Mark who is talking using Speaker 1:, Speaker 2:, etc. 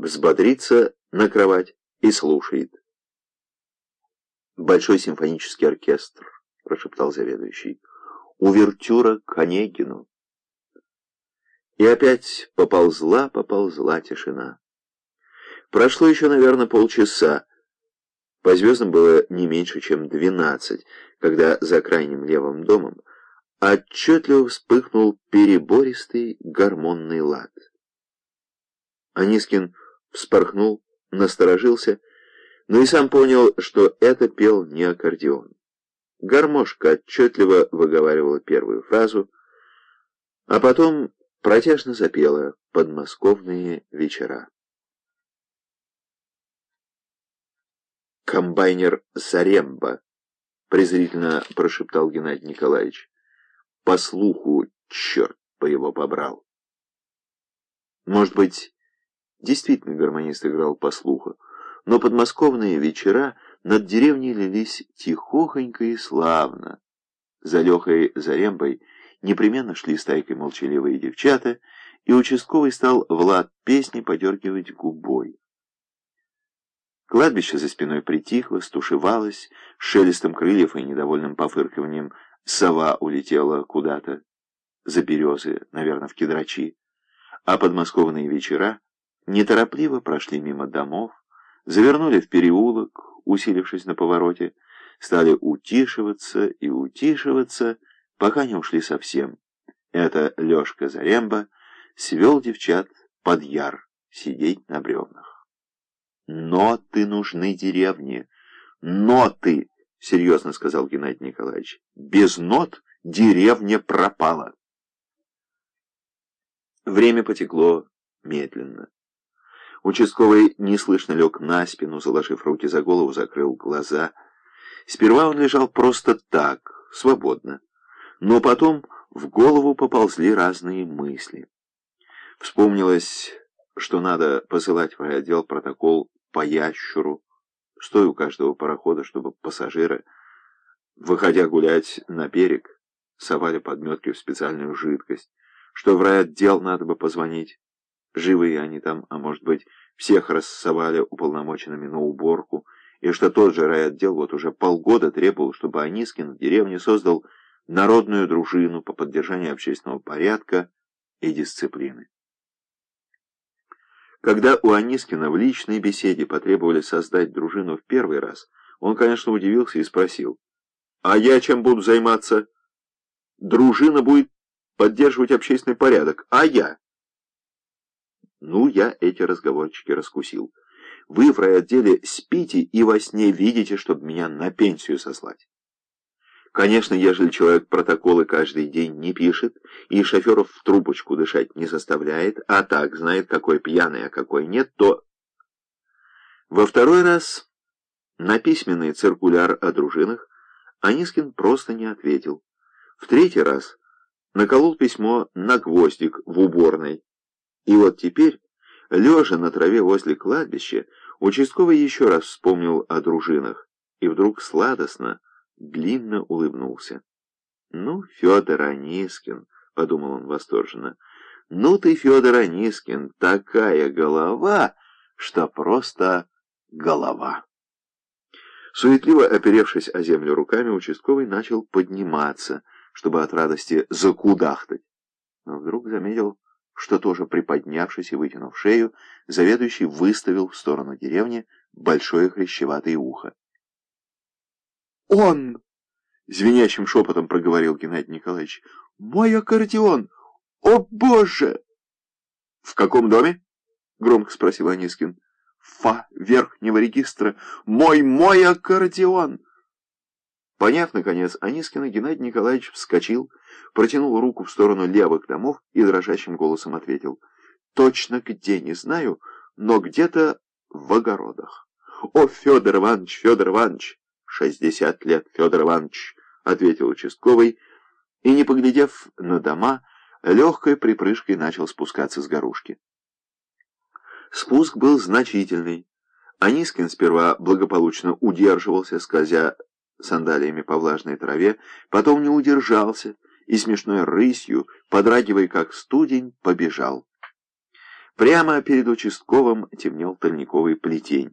Speaker 1: взбодрится на кровать и слушает. «Большой симфонический оркестр», — прошептал заведующий. «Увертюра к Онегину». И опять поползла, поползла тишина. Прошло еще, наверное, полчаса. По звездам было не меньше, чем двенадцать, когда за крайним левым домом отчетливо вспыхнул перебористый гормонный лад. Анискин вспорхнул, насторожился, но и сам понял, что это пел не аккордеон. Гармошка отчетливо выговаривала первую фразу, а потом протяжно запела «Подмосковные вечера». «Комбайнер Заремба», — презрительно прошептал Геннадий Николаевич. «По слуху, черт по его побрал». Может быть, действительно гармонист играл по слуху, но подмосковные вечера над деревней лились тихохонько и славно. За Лехой Зарембой непременно шли стайкой молчаливые девчата, и участковый стал Влад песни подергивать губой. Кладбище за спиной притихло, стушевалось, шелестом крыльев и недовольным пофыркиванием сова улетела куда-то за березы, наверное, в кедрачи, а подмосковные вечера неторопливо прошли мимо домов, завернули в переулок, усилившись на повороте, стали утишиваться и утишиваться, пока не ушли совсем. Это Лешка Заремба свел девчат под яр сидеть на бревнах. «Ноты нужны деревне! Ноты!» — серьезно сказал Геннадий Николаевич. «Без нот деревня пропала!» Время потекло медленно. Участковый неслышно лег на спину, заложив руки за голову, закрыл глаза. Сперва он лежал просто так, свободно. Но потом в голову поползли разные мысли. Вспомнилось, что надо посылать в отдел протокол по ящуру, стоя у каждого парохода, чтобы пассажиры, выходя гулять на берег, совали подметки в специальную жидкость, что в райотдел надо бы позвонить. Живые они там, а может быть, всех рассовали уполномоченными на уборку, и что тот же райотдел вот уже полгода требовал, чтобы Анискин в деревне создал народную дружину по поддержанию общественного порядка и дисциплины. Когда у Анискина в личной беседе потребовали создать дружину в первый раз, он, конечно, удивился и спросил, «А я чем буду заниматься? Дружина будет поддерживать общественный порядок, а я?» Ну, я эти разговорчики раскусил. Вы в райотделе спите и во сне видите, чтобы меня на пенсию сослать. Конечно, ежели человек протоколы каждый день не пишет и шоферов в трубочку дышать не заставляет, а так знает, какой пьяный, а какой нет, то... Во второй раз на письменный циркуляр о дружинах Анискин просто не ответил. В третий раз наколол письмо на гвоздик в уборной. И вот теперь, лежа на траве возле кладбища, участковый еще раз вспомнил о дружинах и вдруг сладостно, длинно улыбнулся. «Ну, Федор Анискин», — подумал он восторженно, — «ну ты, Федор Анискин, такая голова, что просто голова». Суетливо оперевшись о землю руками, участковый начал подниматься, чтобы от радости закудахтать. Но вдруг заметил, что тоже приподнявшись и вытянув шею, заведующий выставил в сторону деревни большое хрящеватое ухо. «Он!» — звенящим шепотом проговорил Геннадий Николаевич. «Мой аккордеон! О, Боже!» «В каком доме?» — громко спросил Анискин. «Фа верхнего регистра! Мой, мой аккордеон!» Поняв, наконец, Анискина, Геннадий Николаевич вскочил, протянул руку в сторону левых домов и дрожащим голосом ответил. «Точно где, не знаю, но где-то в огородах». «О, Федор Иванович, Федор Иванович!» «Шестьдесят лет, Федор Иванович», — ответил участковый, и, не поглядев на дома, легкой припрыжкой начал спускаться с горушки. Спуск был значительный. Анискин сперва благополучно удерживался, скользя сандалиями по влажной траве, потом не удержался и смешной рысью, подрагивая как студень, побежал. Прямо перед участковым темнел тольниковый плетень.